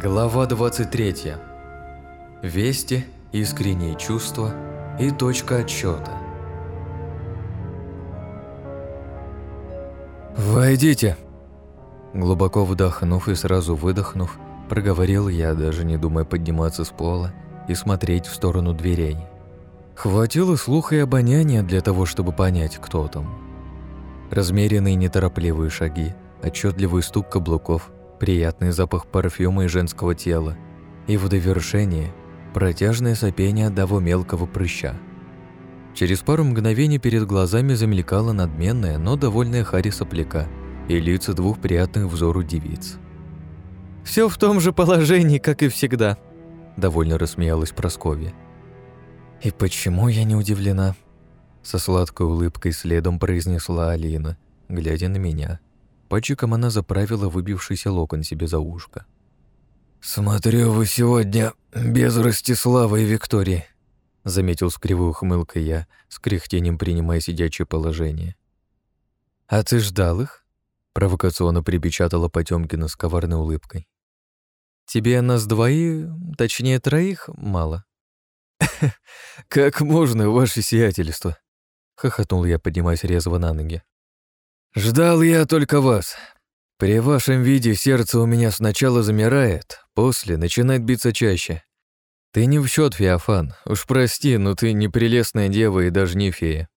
Глава 23. Вести, искренние чувства и точка отсчета. «Войдите!» Глубоко вдохнув и сразу выдохнув, проговорил я, даже не думая подниматься с пола и смотреть в сторону дверей. Хватило слуха и обоняния для того, чтобы понять, кто там. Размеренные неторопливые шаги, отчетливый стук каблуков – приятный запах парфюма и женского тела, и в довершение протяжное сопение одного мелкого прыща. Через пару мгновений перед глазами замелькала надменная, но довольная Хари сопляка и лица двух приятных взору девиц. Все в том же положении, как и всегда», — довольно рассмеялась Просковья. «И почему я не удивлена?» Со сладкой улыбкой следом произнесла Алина, глядя на меня. Пальчиком она заправила выбившийся локон себе за ушко. «Смотрю, вы сегодня без Ростислава и Виктории», заметил с кривой ухмылкой я, с кряхтением принимая сидячее положение. «А ты ждал их?» провокационно припечатала Потёмкина с коварной улыбкой. «Тебе нас двоих, точнее троих, мало?» «Как можно, ваше сиятельство?» — хохотнул я, поднимаясь резво на ноги. «Ждал я только вас. При вашем виде сердце у меня сначала замирает, после начинает биться чаще. Ты не в счет, Феофан. Уж прости, но ты не прелестная дева и даже не фея».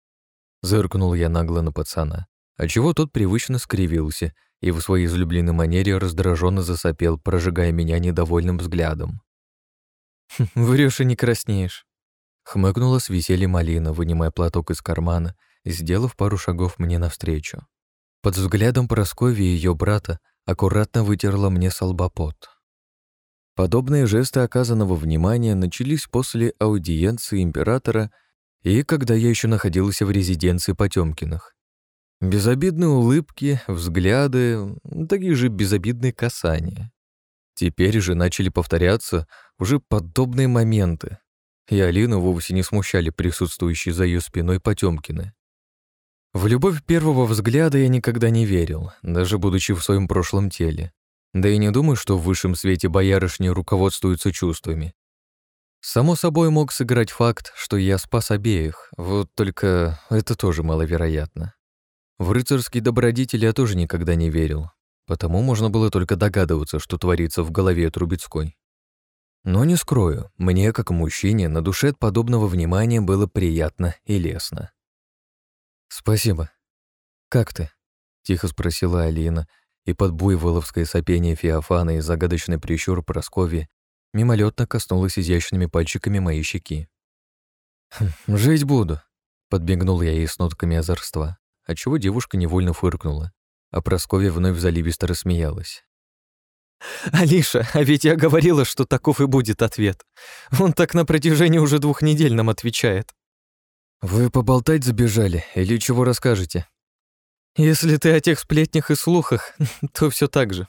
Зыркнул я нагло на пацана, отчего тот привычно скривился и в своей излюбленной манере раздраженно засопел, прожигая меня недовольным взглядом. «Хм, «Врёшь и не краснеешь», — хмыкнула с весельем Алина, вынимая платок из кармана и сделав пару шагов мне навстречу. Под взглядом Прасковьи и ее брата аккуратно вытерла мне солбопот. Подобные жесты оказанного внимания начались после аудиенции императора и когда я еще находился в резиденции Потемкиных. Безобидные улыбки, взгляды, такие же безобидные касания. Теперь же начали повторяться уже подобные моменты, и Алину вовсе не смущали присутствующие за ее спиной Потемкины. В любовь первого взгляда я никогда не верил, даже будучи в своем прошлом теле. Да и не думаю, что в высшем свете боярышни руководствуются чувствами. Само собой мог сыграть факт, что я спас обеих, вот только это тоже маловероятно. В рыцарские добродетели я тоже никогда не верил, потому можно было только догадываться, что творится в голове Трубецкой. Но не скрою, мне, как мужчине, на душе от подобного внимания было приятно и лестно. «Спасибо. Как ты?» — тихо спросила Алина, и под буйволовское сопение Феофана и загадочный прищур Прасковьи мимолетно коснулась изящными пальчиками моей щеки. «Хм, «Жить буду», — подбегнул я ей с нотками озорства, отчего девушка невольно фыркнула, а Прасковья вновь заливисто рассмеялась. «Алиша, а ведь я говорила, что таков и будет ответ. Он так на протяжении уже двух недель нам отвечает». «Вы поболтать забежали или чего расскажете?» «Если ты о тех сплетнях и слухах, то все так же».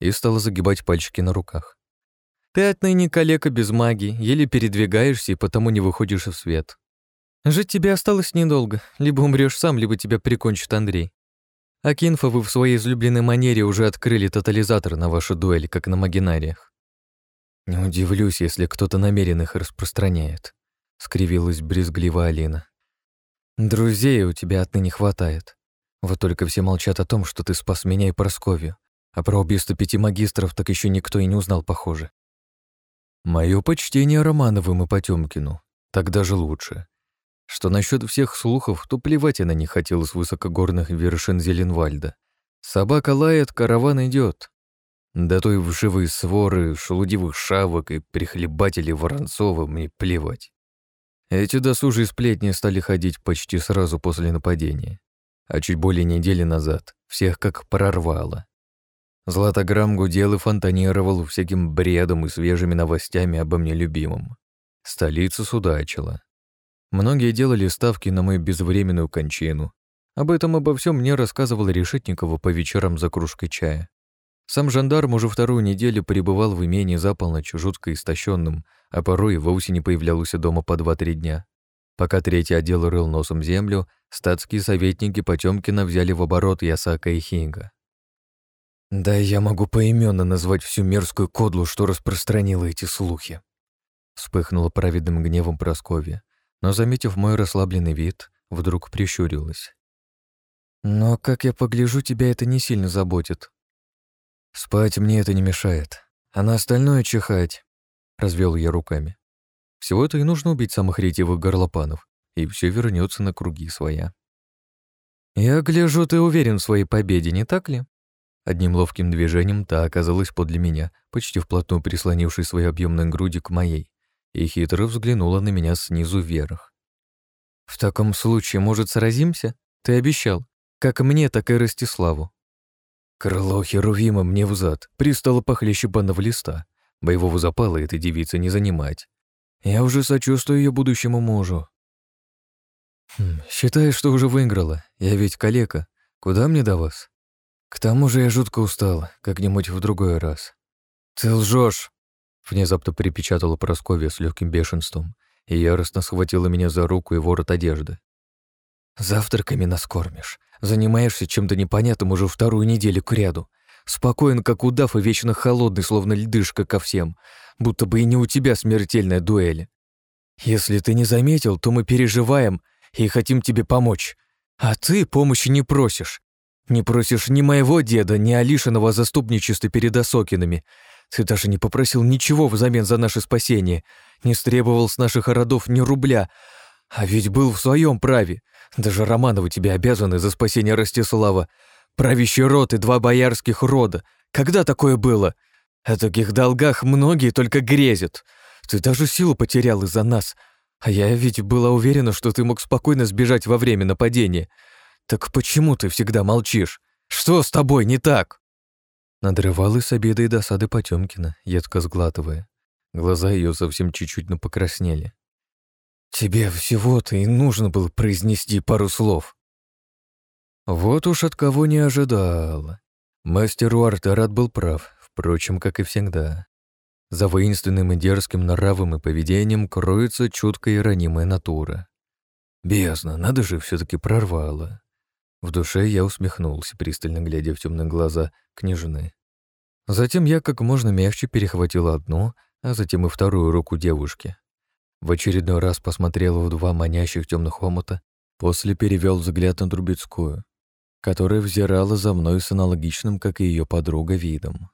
И стала загибать пальчики на руках. «Ты отныне калека без магии, еле передвигаешься и потому не выходишь в свет. Жить тебе осталось недолго, либо умрешь сам, либо тебя прикончит Андрей. А Кинфовы в своей излюбленной манере уже открыли тотализатор на вашу дуэль, как на магинариях. Не удивлюсь, если кто-то намеренно их распространяет скривилась брезгливо Алина. Друзей у тебя отныне хватает. Вот только все молчат о том, что ты спас меня и Просковью, а про убийство пяти магистров так еще никто и не узнал, похоже. Мое почтение Романовым и Потемкину. Так даже лучше. Что насчет всех слухов, то плевать я на них хотел с высокогорных вершин Зеленвальда. Собака лает, караван идет. Да то и в живые своры, шелудивых шавок и прихлебателей Воронцова мне плевать. Эти досужие сплетни стали ходить почти сразу после нападения, а чуть более недели назад всех как прорвало. Златограмм гудел и фонтанировал всяким бредом и свежими новостями обо мне любимом. Столица судачила. Многие делали ставки на мою безвременную кончину. Об этом обо всем мне рассказывал Решетникова по вечерам за кружкой чая. Сам жандарм уже вторую неделю пребывал в имении за полночь, жутко истощенным, а порой и вовсе не появлялся дома по два-три дня. Пока третий отдел рыл носом землю, статские советники Потёмкина взяли в оборот Ясака и Хинга. Да я могу поименно назвать всю мерзкую кодлу, что распространила эти слухи. Вспыхнула праведным гневом Просковья, но, заметив мой расслабленный вид, вдруг прищурилась. «Но, как я погляжу, тебя это не сильно заботит». «Спать мне это не мешает, а на остальное чихать», — развел я руками. «Всего-то и нужно убить самых ретивых горлопанов, и все вернется на круги своя». «Я гляжу, ты уверен в своей победе, не так ли?» Одним ловким движением та оказалась подле меня, почти вплотную прислонившей свои объемные груди к моей, и хитро взглянула на меня снизу вверх. «В таком случае, может, сразимся? Ты обещал. Как мне, так и Ростиславу». Крыло Херувима мне взад, пристало похлеще банного листа. Боевого запала этой девице не занимать. Я уже сочувствую ее будущему мужу. Хм, считаю, что уже выиграла. Я ведь калека. Куда мне до вас? К тому же я жутко устал, как-нибудь в другой раз. Ты лжешь! Внезапно припечатала Просковья с легким бешенством и яростно схватила меня за руку и ворот одежды. «Завтраками нас кормишь. Занимаешься чем-то непонятным уже вторую неделю к ряду. Спокоен, как удав, и вечно холодный, словно льдышка ко всем, будто бы и не у тебя смертельная дуэль. Если ты не заметил, то мы переживаем и хотим тебе помочь. А ты помощи не просишь. Не просишь ни моего деда, ни Алишиного заступничества перед Осокинами. Ты даже не попросил ничего взамен за наше спасение, не стребовал с наших родов ни рубля, а ведь был в своем праве. Даже Романовы тебе обязаны за спасение Ростислава. Правящий род и два боярских рода. Когда такое было? О таких долгах многие только грезят. Ты даже силу потерял из-за нас. А я ведь была уверена, что ты мог спокойно сбежать во время нападения. Так почему ты всегда молчишь? Что с тобой не так?» Надрывалась с обеда и досады Потёмкина, едко сглатывая. Глаза ее совсем чуть-чуть, но покраснели. «Тебе всего-то и нужно было произнести пару слов». Вот уж от кого не ожидала. Мастер Уартарат был прав, впрочем, как и всегда. За воинственным и дерзким нравом и поведением кроется чуткая и ранимая натура. Бездна, надо же, все таки прорвало. В душе я усмехнулся, пристально глядя в темные глаза княжны. Затем я как можно мягче перехватил одну, а затем и вторую руку девушки. В очередной раз посмотрел в два манящих темных омута, после перевел взгляд на Трубецкую, которая взирала за мной с аналогичным, как и ее подруга, видом.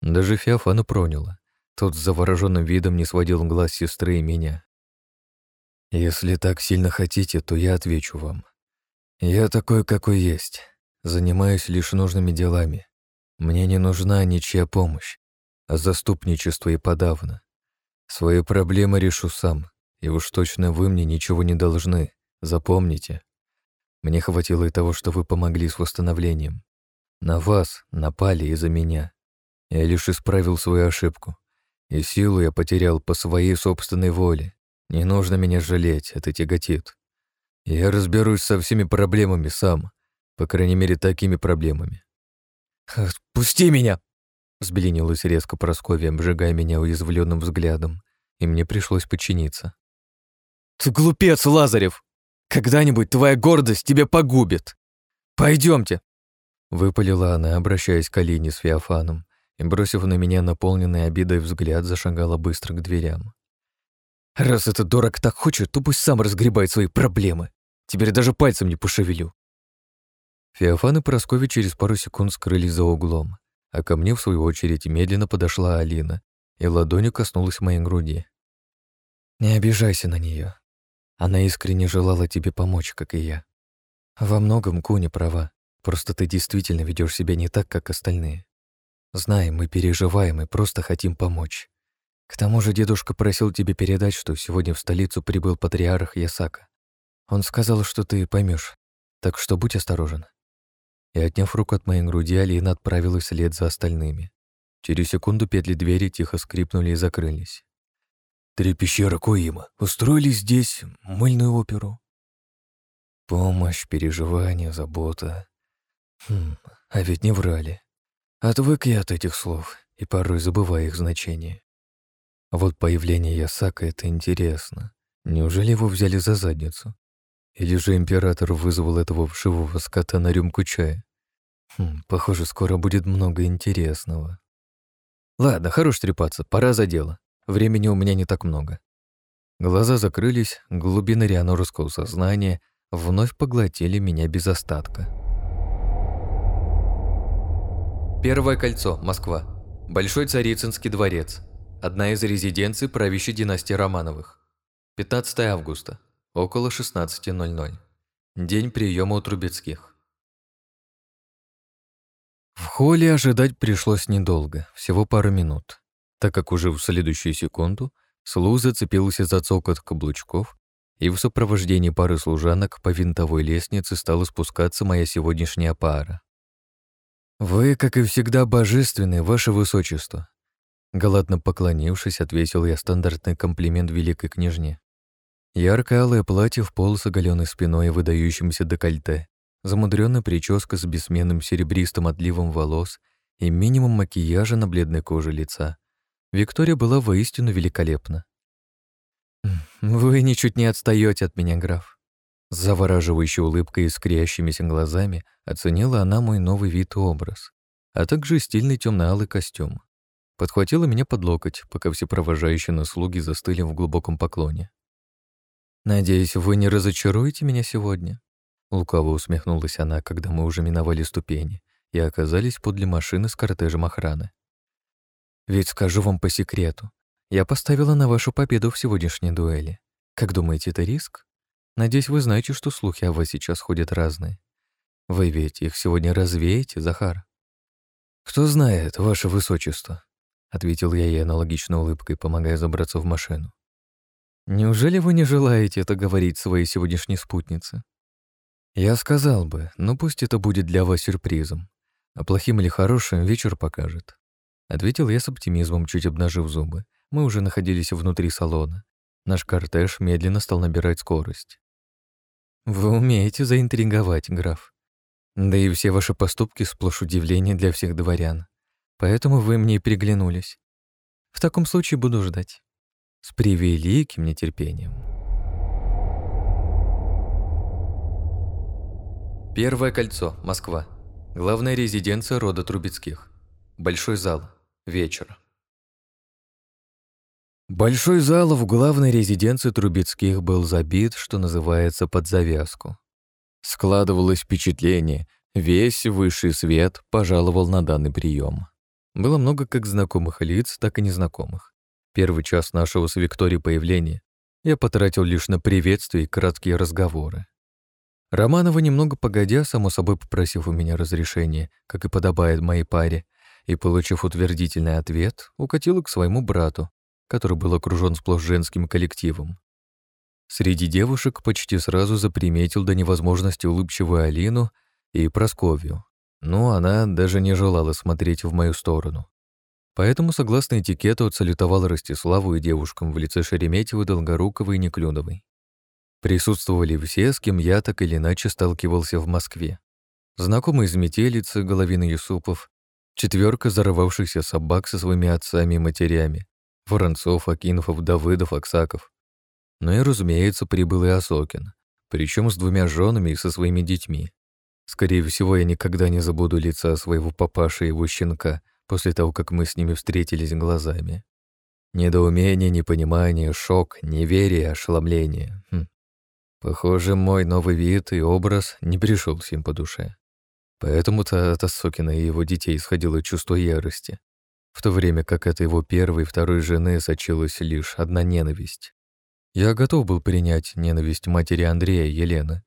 Даже Феофана проняла. Тот с завороженным видом не сводил глаз сестры и меня. «Если так сильно хотите, то я отвечу вам. Я такой, какой есть. Занимаюсь лишь нужными делами. Мне не нужна ничья помощь, а заступничество и подавно. Свои проблемы решу сам, и уж точно вы мне ничего не должны, запомните. Мне хватило и того, что вы помогли с восстановлением. На вас напали из-за меня. Я лишь исправил свою ошибку. И силу я потерял по своей собственной воле. Не нужно меня жалеть, это тяготит. Я разберусь со всеми проблемами сам, по крайней мере, такими проблемами. «Пусти меня!» Взбеленилась резко Прасковья, обжигая меня уязвленным взглядом, и мне пришлось подчиниться. «Ты глупец, Лазарев! Когда-нибудь твоя гордость тебя погубит! Пойдемте!» Выпалила она, обращаясь к Алине с Феофаном, и, бросив на меня наполненный обидой взгляд, зашагала быстро к дверям. «Раз этот дурак так хочет, то пусть сам разгребает свои проблемы!» Теперь даже пальцем не пошевелю. Феофан и Прасковья через пару секунд скрылись за углом, а ко мне, в свою очередь, медленно подошла Алина и ладонью коснулась моей груди. «Не обижайся на нее. Она искренне желала тебе помочь, как и я. Во многом Куня права, просто ты действительно ведешь себя не так, как остальные. Знаем, мы переживаем и просто хотим помочь. К тому же дедушка просил тебе передать, что сегодня в столицу прибыл патриарх Ясака. Он сказал, что ты поймешь, так что будь осторожен». И, отняв руку от моей груди, Алина отправилась вслед за остальными. Через секунду петли двери тихо скрипнули и закрылись. «Три пещеры Коима устроили здесь мыльную оперу». Помощь, переживание, забота. Хм, а ведь не врали. Отвык я от этих слов и порой забываю их значение. Вот появление Ясака — это интересно. Неужели его взяли за задницу? Или же император вызвал этого вшивого скота на рюмку чая? Хм, похоже, скоро будет много интересного. Ладно, хорош трепаться, пора за дело. Времени у меня не так много. Глаза закрылись, глубины рианорского сознания вновь поглотили меня без остатка. Первое кольцо, Москва. Большой Царицынский дворец. Одна из резиденций правящей династии Романовых. 15 августа, около 16.00. День приема у Трубецких. В холле ожидать пришлось недолго, всего пару минут, так как уже в следующую секунду Слу зацепился за цокот каблучков, и в сопровождении пары служанок по винтовой лестнице стала спускаться моя сегодняшняя пара. «Вы, как и всегда, божественны, ваше высочество», Галатно поклонившись, ответил я стандартный комплимент великой княжне. Ярко-алое платье в пол с оголенной спиной и выдающимся декольте, замудренная прическа с бессменным серебристым отливом волос и минимум макияжа на бледной коже лица. Виктория была воистину великолепна. «Вы ничуть не отстаете от меня, граф». С завораживающей улыбкой и искрящимися глазами оценила она мой новый вид и образ, а также стильный темно-алый костюм. Подхватила меня под локоть, пока все провожающие на слуги застыли в глубоком поклоне. «Надеюсь, вы не разочаруете меня сегодня?» Лукаво усмехнулась она, когда мы уже миновали ступени и оказались подле машины с кортежем охраны. «Ведь скажу вам по секрету, я поставила на вашу победу в сегодняшней дуэли. Как думаете, это риск? Надеюсь, вы знаете, что слухи о вас сейчас ходят разные. Вы ведь их сегодня развеете, Захар?» «Кто знает, ваше высочество», — ответил я ей аналогичной улыбкой, помогая забраться в машину. «Неужели вы не желаете это говорить своей сегодняшней спутнице?» Я сказал бы, но пусть это будет для вас сюрпризом. А плохим или хорошим вечер покажет. Ответил я с оптимизмом, чуть обнажив зубы. Мы уже находились внутри салона. Наш кортеж медленно стал набирать скорость. Вы умеете заинтриговать, граф. Да и все ваши поступки сплошь удивление для всех дворян. Поэтому вы мне и приглянулись. В таком случае буду ждать. С превеликим нетерпением. Первое кольцо, Москва. Главная резиденция рода Трубецких. Большой зал. Вечер. Большой зал в главной резиденции Трубецких был забит, что называется, под завязку. Складывалось впечатление, весь высший свет пожаловал на данный прием. Было много как знакомых лиц, так и незнакомых. Первый час нашего с Викторией появления я потратил лишь на приветствие и краткие разговоры. Романова, немного погодя, само собой попросив у меня разрешения, как и подобает моей паре, и, получив утвердительный ответ, укатила к своему брату, который был окружен сплошь женским коллективом. Среди девушек почти сразу заприметил до невозможности улыбчивую Алину и Просковью, но она даже не желала смотреть в мою сторону. Поэтому, согласно этикету, отсалютовал Ростиславу и девушкам в лице Шереметьевой, Долгоруковой и Неклюдовой. Присутствовали все, с кем я так или иначе сталкивался в Москве. Знакомые из метелицы, Головина Юсупов, четверка зарывавшихся собак со своими отцами и матерями, Воронцов, Акинфов, Давыдов, Аксаков. Ну и, разумеется, прибыл и Осокин, причем с двумя женами и со своими детьми. Скорее всего, я никогда не забуду лица своего папаши и его щенка после того, как мы с ними встретились глазами. Недоумение, непонимание, шок, неверие, ошеломление. Хм. Похоже, мой новый вид и образ не пришелся им по душе. Поэтому-то от Осокина и его детей исходило чувство ярости, в то время как от его первой и второй жены сочилась лишь одна ненависть. Я готов был принять ненависть матери Андрея и Елены,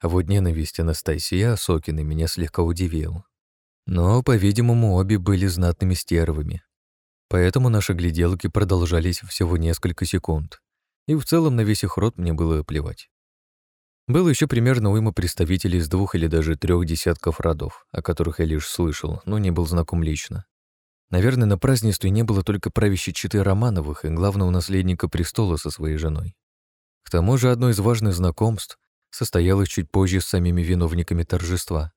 а вот ненависть Анастасии Осокиной меня слегка удивил. Но, по-видимому, обе были знатными стервами. Поэтому наши гляделки продолжались всего несколько секунд, и в целом на весь их рот мне было плевать. Было еще примерно уйма представителей из двух или даже трех десятков родов, о которых я лишь слышал, но не был знаком лично. Наверное, на празднестве не было только правящей читы Романовых и главного наследника престола со своей женой. К тому же одно из важных знакомств состоялось чуть позже с самими виновниками торжества.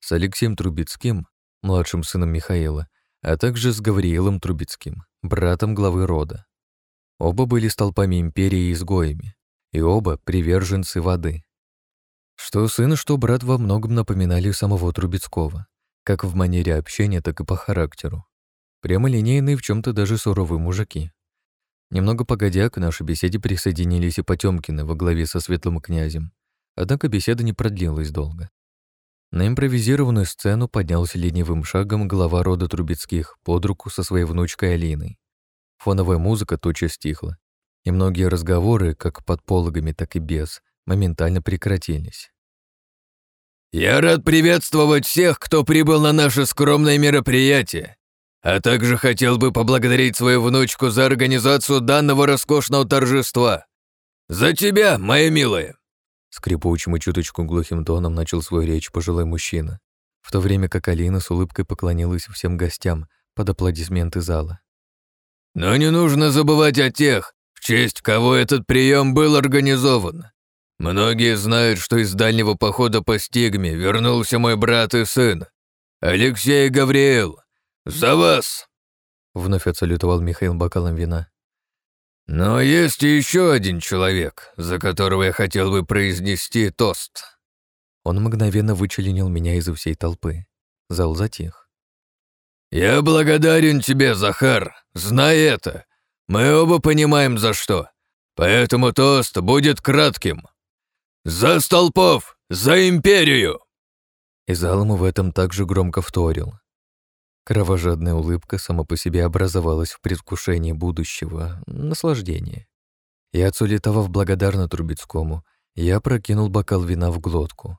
С Алексеем Трубецким, младшим сыном Михаила, а также с Гавриилом Трубецким, братом главы рода. Оба были столпами империи и изгоями, и оба приверженцы воды. Что сын, что брат во многом напоминали самого Трубецкого. как в манере общения, так и по характеру. Прямолинейные, в чем то даже суровые мужики. Немного погодя, к нашей беседе присоединились и Потёмкины во главе со светлым князем. Однако беседа не продлилась долго. На импровизированную сцену поднялся ленивым шагом глава рода Трубецких под руку со своей внучкой Алиной. Фоновая музыка тотчас стихла, и многие разговоры, как под пологами, так и без, моментально прекратились. «Я рад приветствовать всех, кто прибыл на наше скромное мероприятие, а также хотел бы поблагодарить свою внучку за организацию данного роскошного торжества. За тебя, моя милая!» Скрипучим и чуточку глухим тоном начал свою речь пожилой мужчина, в то время как Алина с улыбкой поклонилась всем гостям под аплодисменты зала. «Но не нужно забывать о тех, в честь кого этот прием был организован. Многие знают, что из дальнего похода по стигме вернулся мой брат и сын, Алексей Гавриил. За вас!» Вновь отсалютовал Михаил бокалом вина. Но есть еще один человек, за которого я хотел бы произнести тост. Он мгновенно вычленил меня из всей толпы. Зал затих. «Я благодарен тебе, Захар. Знай это. Мы оба понимаем, за что. Поэтому тост будет кратким. За столпов! За империю!» И зал ему в этом также громко вторил. Кровожадная улыбка сама по себе образовалась в предвкушении будущего, наслаждения. И отсулетовав благодарно Трубецкому, я прокинул бокал вина в глотку.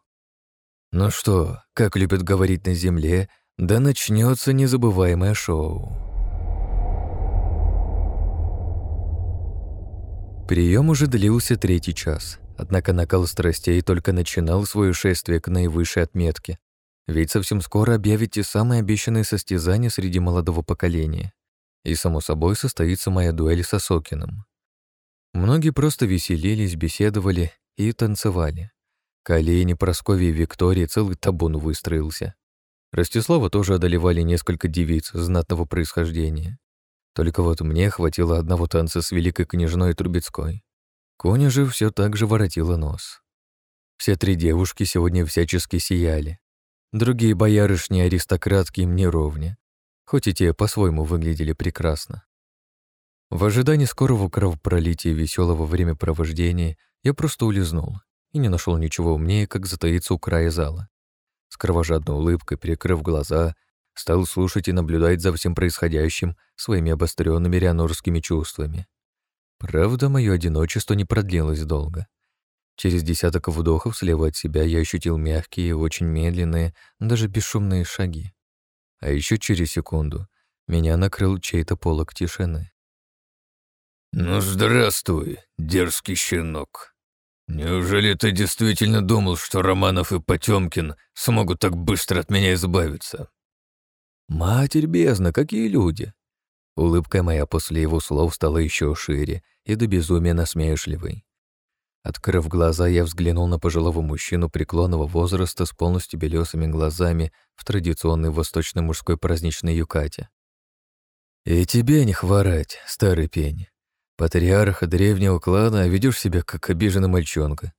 Ну что, как любят говорить на земле, да начнется незабываемое шоу. Прием уже длился третий час, однако накал страстей только начинал свое шествие к наивысшей отметке, ведь совсем скоро объявите самые обещанные состязания среди молодого поколения. И, само собой, состоится моя дуэль со Сокиным. Многие просто веселились, беседовали и танцевали. К Олене, Прасковье и Виктории целый табун выстроился. Ростислава тоже одолевали несколько девиц знатного происхождения. Только вот мне хватило одного танца с великой княжной Трубецкой. Коня же все так же воротила нос. Все три девушки сегодня всячески сияли. Другие боярышни аристократки им не ровня, хоть и те по-своему выглядели прекрасно. В ожидании скорого кровопролития и веселого времяпровождения я просто улизнул и не нашел ничего умнее, как затаиться у края зала. С кровожадной улыбкой, перекрыв глаза, стал слушать и наблюдать за всем происходящим своими обостренными рианорскими чувствами. Правда, мое одиночество не продлилось долго. Через десяток вдохов слева от себя я ощутил мягкие, очень медленные, даже бесшумные шаги. А еще через секунду меня накрыл чей-то полок тишины. «Ну, здравствуй, дерзкий щенок. Неужели ты действительно думал, что Романов и Потемкин смогут так быстро от меня избавиться?» «Матерь бездна, какие люди!» Улыбка моя после его слов стала еще шире и до безумия насмешливой. Открыв глаза, я взглянул на пожилого мужчину преклонного возраста с полностью белесыми глазами в традиционной восточной мужской праздничной юкате. «И тебе не хворать, старый пень. Патриарха древнего клана, а ведешь себя как обиженный мальчонка.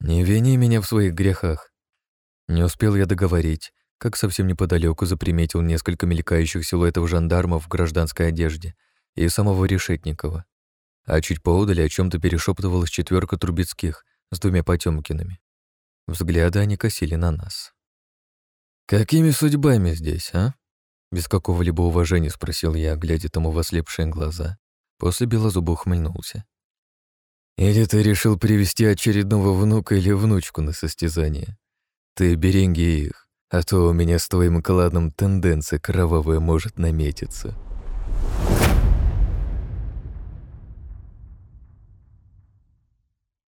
Не вини меня в своих грехах». Не успел я договорить, как совсем неподалеку заприметил несколько мелькающих силуэтов жандармов в гражданской одежде и самого Решетникова а чуть поодали о чем то перешептывалась четверка Трубецких с двумя Потемкинами. Взгляды они косили на нас. «Какими судьбами здесь, а?» Без какого-либо уважения спросил я, глядя тому в ослепшие глаза. После белозубо ухмыльнулся. «Или ты решил привести очередного внука или внучку на состязание? Ты береги их, а то у меня с твоим кладом тенденция кровавая может наметиться.